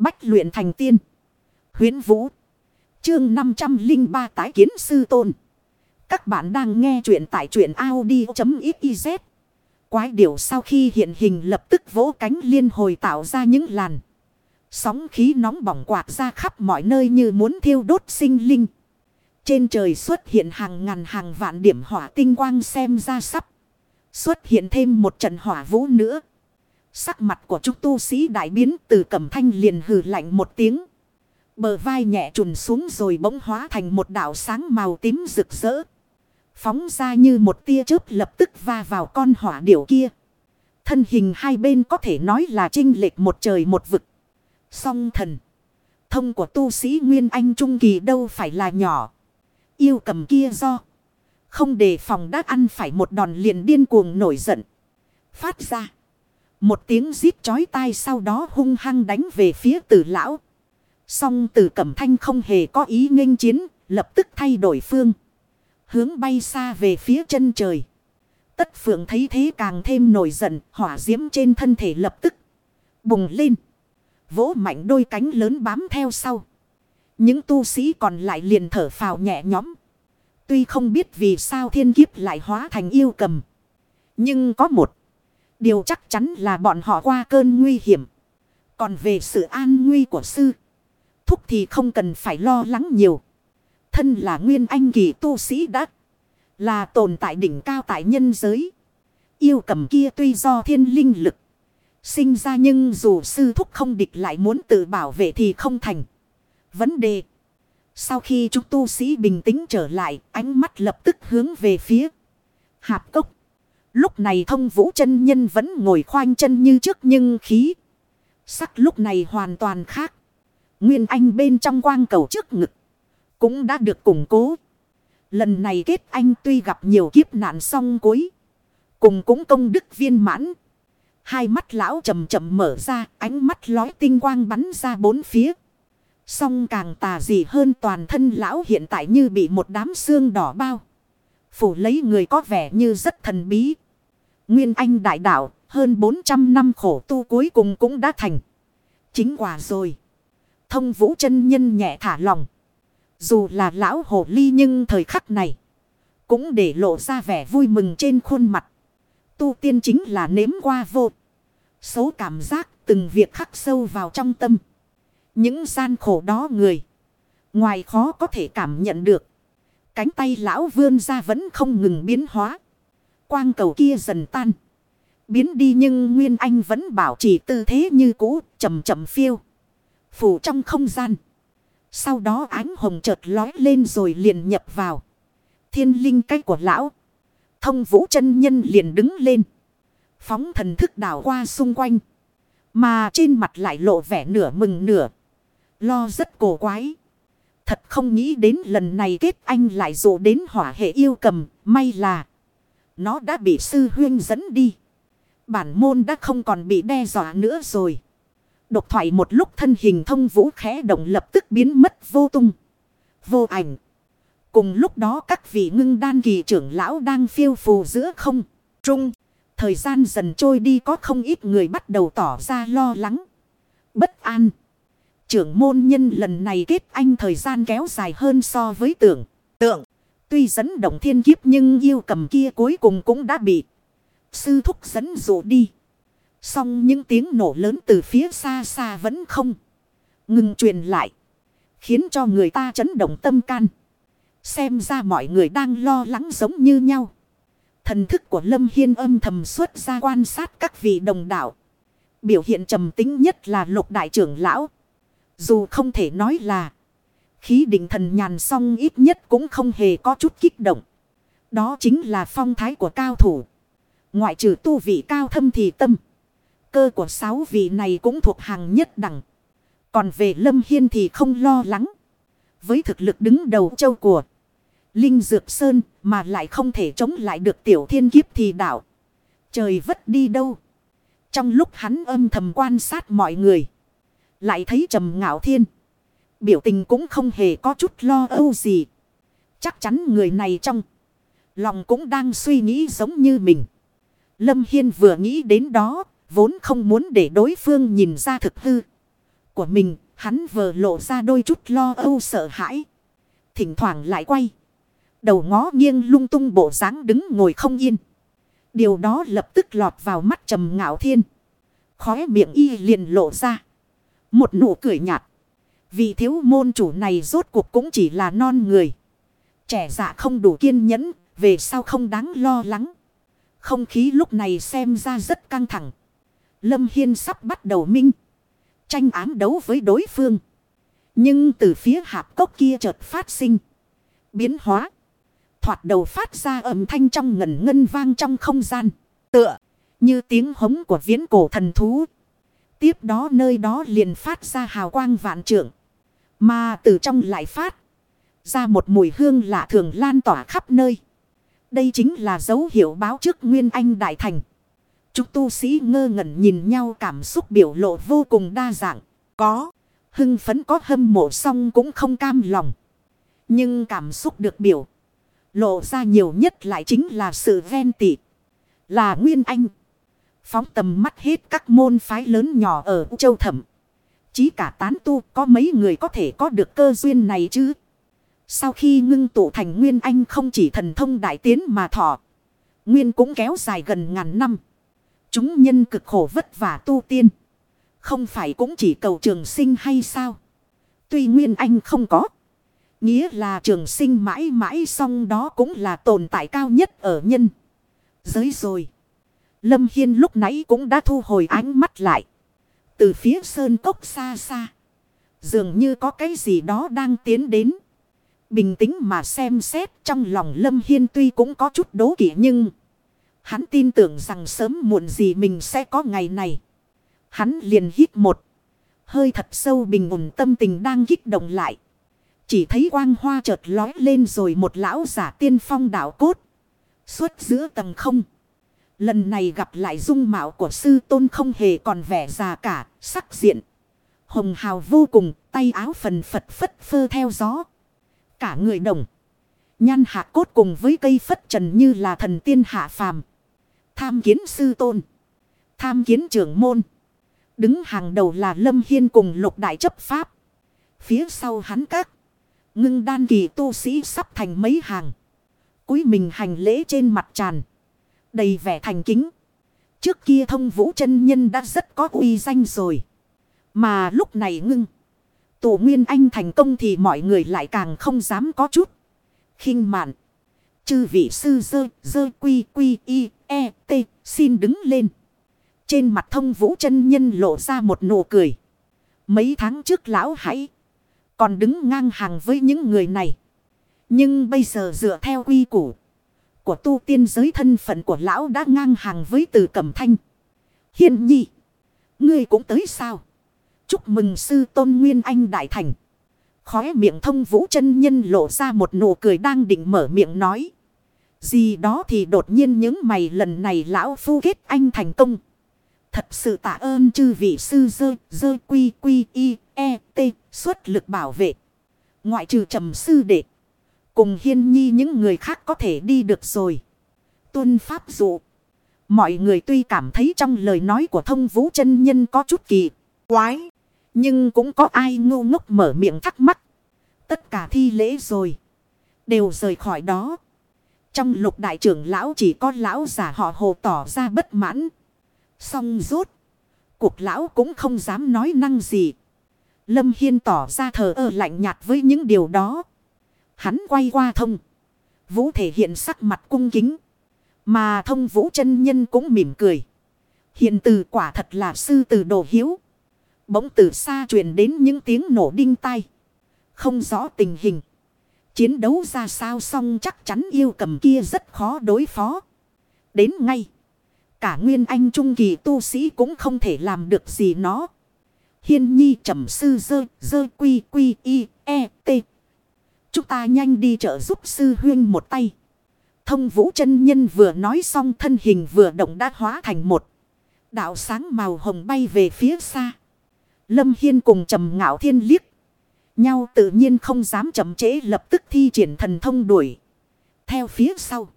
Bách luyện thành tiên. Huyến Vũ. Chương 503 tái kiến sư tôn. Các bạn đang nghe truyện tại truyện Audi.xyz. Quái điểu sau khi hiện hình lập tức vỗ cánh liên hồi tạo ra những làn. Sóng khí nóng bỏng quạt ra khắp mọi nơi như muốn thiêu đốt sinh linh. Trên trời xuất hiện hàng ngàn hàng vạn điểm hỏa tinh quang xem ra sắp. Xuất hiện thêm một trận hỏa vũ nữa. Sắc mặt của chúng tu sĩ đại biến, từ cẩm thanh liền hừ lạnh một tiếng. Bờ vai nhẹ trùn xuống rồi bỗng hóa thành một đảo sáng màu tím rực rỡ. Phóng ra như một tia chớp lập tức va vào con hỏa điểu kia. Thân hình hai bên có thể nói là trinh lệch một trời một vực. Song thần. Thông của tu sĩ Nguyên Anh Trung Kỳ đâu phải là nhỏ. Yêu cầm kia do. Không để phòng đã ăn phải một đòn liền điên cuồng nổi giận. Phát ra. Một tiếng giít chói tai sau đó hung hăng đánh về phía tử lão. Song tử cẩm thanh không hề có ý nghênh chiến, lập tức thay đổi phương. Hướng bay xa về phía chân trời. Tất phượng thấy thế càng thêm nổi giận, hỏa diễm trên thân thể lập tức bùng lên. Vỗ mạnh đôi cánh lớn bám theo sau. Những tu sĩ còn lại liền thở phào nhẹ nhõm. Tuy không biết vì sao thiên kiếp lại hóa thành yêu cầm. Nhưng có một. Điều chắc chắn là bọn họ qua cơn nguy hiểm. Còn về sự an nguy của sư. Thúc thì không cần phải lo lắng nhiều. Thân là nguyên anh kỳ tu sĩ đã. Là tồn tại đỉnh cao tại nhân giới. Yêu cầm kia tuy do thiên linh lực. Sinh ra nhưng dù sư thúc không địch lại muốn tự bảo vệ thì không thành. Vấn đề. Sau khi chúng tu sĩ bình tĩnh trở lại, ánh mắt lập tức hướng về phía hạp cốc. Lúc này thông vũ chân nhân vẫn ngồi khoanh chân như trước nhưng khí. Sắc lúc này hoàn toàn khác. Nguyên anh bên trong quang cầu trước ngực. Cũng đã được củng cố. Lần này kết anh tuy gặp nhiều kiếp nạn song cuối. Cùng cũng công đức viên mãn. Hai mắt lão chầm chậm mở ra, ánh mắt lói tinh quang bắn ra bốn phía. Song càng tà dị hơn toàn thân lão hiện tại như bị một đám xương đỏ bao. Phủ lấy người có vẻ như rất thần bí. Nguyên Anh đại đạo, hơn 400 năm khổ tu cuối cùng cũng đã thành. Chính quả rồi. Thông vũ chân nhân nhẹ thả lòng. Dù là lão hồ ly nhưng thời khắc này. Cũng để lộ ra vẻ vui mừng trên khuôn mặt. Tu tiên chính là nếm qua vô. Số cảm giác từng việc khắc sâu vào trong tâm. Những gian khổ đó người. Ngoài khó có thể cảm nhận được. Cánh tay lão vươn ra vẫn không ngừng biến hóa. Quang cầu kia dần tan. Biến đi nhưng Nguyên Anh vẫn bảo trì tư thế như cũ, chậm chậm phiêu. Phủ trong không gian. Sau đó ánh hồng chợt lói lên rồi liền nhập vào. Thiên linh cách của lão. Thông vũ chân nhân liền đứng lên. Phóng thần thức đảo qua xung quanh. Mà trên mặt lại lộ vẻ nửa mừng nửa. Lo rất cổ quái. Thật không nghĩ đến lần này kết anh lại dụ đến hỏa hệ yêu cầm. May là. Nó đã bị sư huyên dẫn đi. Bản môn đã không còn bị đe dọa nữa rồi. Độc thoại một lúc thân hình thông vũ khẽ động lập tức biến mất vô tung. Vô ảnh. Cùng lúc đó các vị ngưng đan kỳ trưởng lão đang phiêu phù giữa không. Trung. Thời gian dần trôi đi có không ít người bắt đầu tỏ ra lo lắng. Bất an. Trưởng môn nhân lần này kết anh thời gian kéo dài hơn so với tưởng. Tượng. Tuy dẫn động thiên kiếp nhưng yêu cầm kia cuối cùng cũng đã bị. Sư thúc dẫn dụ đi. Xong những tiếng nổ lớn từ phía xa xa vẫn không. Ngừng truyền lại. Khiến cho người ta chấn động tâm can. Xem ra mọi người đang lo lắng giống như nhau. Thần thức của Lâm Hiên âm thầm xuất ra quan sát các vị đồng đạo. Biểu hiện trầm tính nhất là lục đại trưởng lão. Dù không thể nói là, khí định thần nhàn song ít nhất cũng không hề có chút kích động. Đó chính là phong thái của cao thủ. Ngoại trừ tu vị cao thâm thì tâm. Cơ của sáu vị này cũng thuộc hàng nhất đẳng. Còn về Lâm Hiên thì không lo lắng. Với thực lực đứng đầu châu của Linh Dược Sơn mà lại không thể chống lại được tiểu thiên kiếp thì đảo. Trời vất đi đâu. Trong lúc hắn âm thầm quan sát mọi người. Lại thấy trầm ngạo thiên. Biểu tình cũng không hề có chút lo âu gì. Chắc chắn người này trong. Lòng cũng đang suy nghĩ giống như mình. Lâm Hiên vừa nghĩ đến đó. Vốn không muốn để đối phương nhìn ra thực hư của mình, hắn vừa lộ ra đôi chút lo âu sợ hãi. Thỉnh thoảng lại quay. Đầu ngó nghiêng lung tung bộ dáng đứng ngồi không yên. Điều đó lập tức lọt vào mắt trầm ngạo thiên. Khóe miệng y liền lộ ra. Một nụ cười nhạt. Vì thiếu môn chủ này rốt cuộc cũng chỉ là non người. Trẻ dạ không đủ kiên nhẫn, về sau không đáng lo lắng. Không khí lúc này xem ra rất căng thẳng. Lâm Hiên sắp bắt đầu minh. Tranh ám đấu với đối phương. Nhưng từ phía hạp cốc kia chợt phát sinh. Biến hóa. Thoạt đầu phát ra âm thanh trong ngần ngân vang trong không gian. Tựa như tiếng hống của viễn cổ thần thú. Tiếp đó nơi đó liền phát ra hào quang vạn trượng. Mà từ trong lại phát ra một mùi hương lạ thường lan tỏa khắp nơi. Đây chính là dấu hiệu báo trước Nguyên Anh Đại Thành. Chúng tu sĩ ngơ ngẩn nhìn nhau cảm xúc biểu lộ vô cùng đa dạng. Có, hưng phấn có hâm mộ xong cũng không cam lòng. Nhưng cảm xúc được biểu. Lộ ra nhiều nhất lại chính là sự ven tị. Là Nguyên Anh. Phóng tầm mắt hết các môn phái lớn nhỏ ở châu thẩm. Chí cả tán tu, có mấy người có thể có được cơ duyên này chứ. Sau khi ngưng tụ thành Nguyên Anh không chỉ thần thông đại tiến mà thọ. Nguyên cũng kéo dài gần ngàn năm. Chúng nhân cực khổ vất vả tu tiên. Không phải cũng chỉ cầu trường sinh hay sao? Tuy Nguyên Anh không có. Nghĩa là trường sinh mãi mãi xong đó cũng là tồn tại cao nhất ở nhân. Giới rồi. Lâm Hiên lúc nãy cũng đã thu hồi ánh mắt lại. Từ phía sơn cốc xa xa. Dường như có cái gì đó đang tiến đến. Bình tĩnh mà xem xét trong lòng Lâm Hiên tuy cũng có chút đố kỵ nhưng... Hắn tin tưởng rằng sớm muộn gì mình sẽ có ngày này. Hắn liền hít một. Hơi thật sâu bình ổn tâm tình đang kích động lại. Chỉ thấy quang hoa chợt lói lên rồi một lão giả tiên phong đạo cốt. Xuất giữa tầng không. Lần này gặp lại dung mạo của sư tôn không hề còn vẻ già cả, sắc diện. Hồng hào vô cùng, tay áo phần phật phất phơ theo gió. Cả người đồng. Nhan hạ cốt cùng với cây phất trần như là thần tiên hạ phàm. Tham kiến sư tôn. Tham kiến trưởng môn. Đứng hàng đầu là Lâm Hiên cùng lục đại chấp pháp. Phía sau hắn các. Ngưng đan kỳ tu sĩ sắp thành mấy hàng. Cúi mình hành lễ trên mặt tràn. Đầy vẻ thành kính. Trước kia thông vũ chân nhân đã rất có uy danh rồi. Mà lúc này ngưng. Tổ Nguyên Anh thành công thì mọi người lại càng không dám có chút. khinh mạn. Chư vị sư dơ, dơ quy quy y, e, t, xin đứng lên. Trên mặt thông vũ chân nhân lộ ra một nụ cười. Mấy tháng trước lão hãy còn đứng ngang hàng với những người này. Nhưng bây giờ dựa theo quy củ của tu tiên giới thân phận của lão đã ngang hàng với từ cẩm thanh. hiền nhi. Ngươi cũng tới sao? Chúc mừng sư tôn nguyên anh đại thành. Khóe miệng thông vũ chân nhân lộ ra một nụ cười đang định mở miệng nói. Gì đó thì đột nhiên những mày lần này lão phu kết anh thành công. Thật sự tạ ơn chư vị sư dơ, dơ quy quy y, e, t, xuất lực bảo vệ. Ngoại trừ trầm sư đệ. Cùng hiên nhi những người khác có thể đi được rồi. Tuân pháp dụ. Mọi người tuy cảm thấy trong lời nói của thông vũ chân nhân có chút kỳ, quái. Nhưng cũng có ai ngu ngốc mở miệng thắc mắc. Tất cả thi lễ rồi. Đều rời khỏi đó. Trong lục đại trưởng lão chỉ có lão giả họ hồ tỏ ra bất mãn. Xong rốt. Cuộc lão cũng không dám nói năng gì. Lâm Hiên tỏ ra thờ ơ lạnh nhạt với những điều đó. Hắn quay qua thông. Vũ thể hiện sắc mặt cung kính. Mà thông vũ chân nhân cũng mỉm cười. Hiện từ quả thật là sư từ đồ hiếu. Bỗng từ xa truyền đến những tiếng nổ đinh tai. Không rõ tình hình. Chiến đấu ra sao xong chắc chắn yêu cầm kia rất khó đối phó. Đến ngay. Cả nguyên anh trung kỳ tu sĩ cũng không thể làm được gì nó. Hiên nhi trầm sư dơ, dơ quy quy y, e, t. Chúng ta nhanh đi trợ giúp sư huyên một tay. Thông vũ chân nhân vừa nói xong thân hình vừa động đã hóa thành một. Đạo sáng màu hồng bay về phía xa. Lâm Hiên cùng trầm ngạo thiên liếc. Nhau tự nhiên không dám chậm trễ lập tức thi triển thần thông đuổi. Theo phía sau.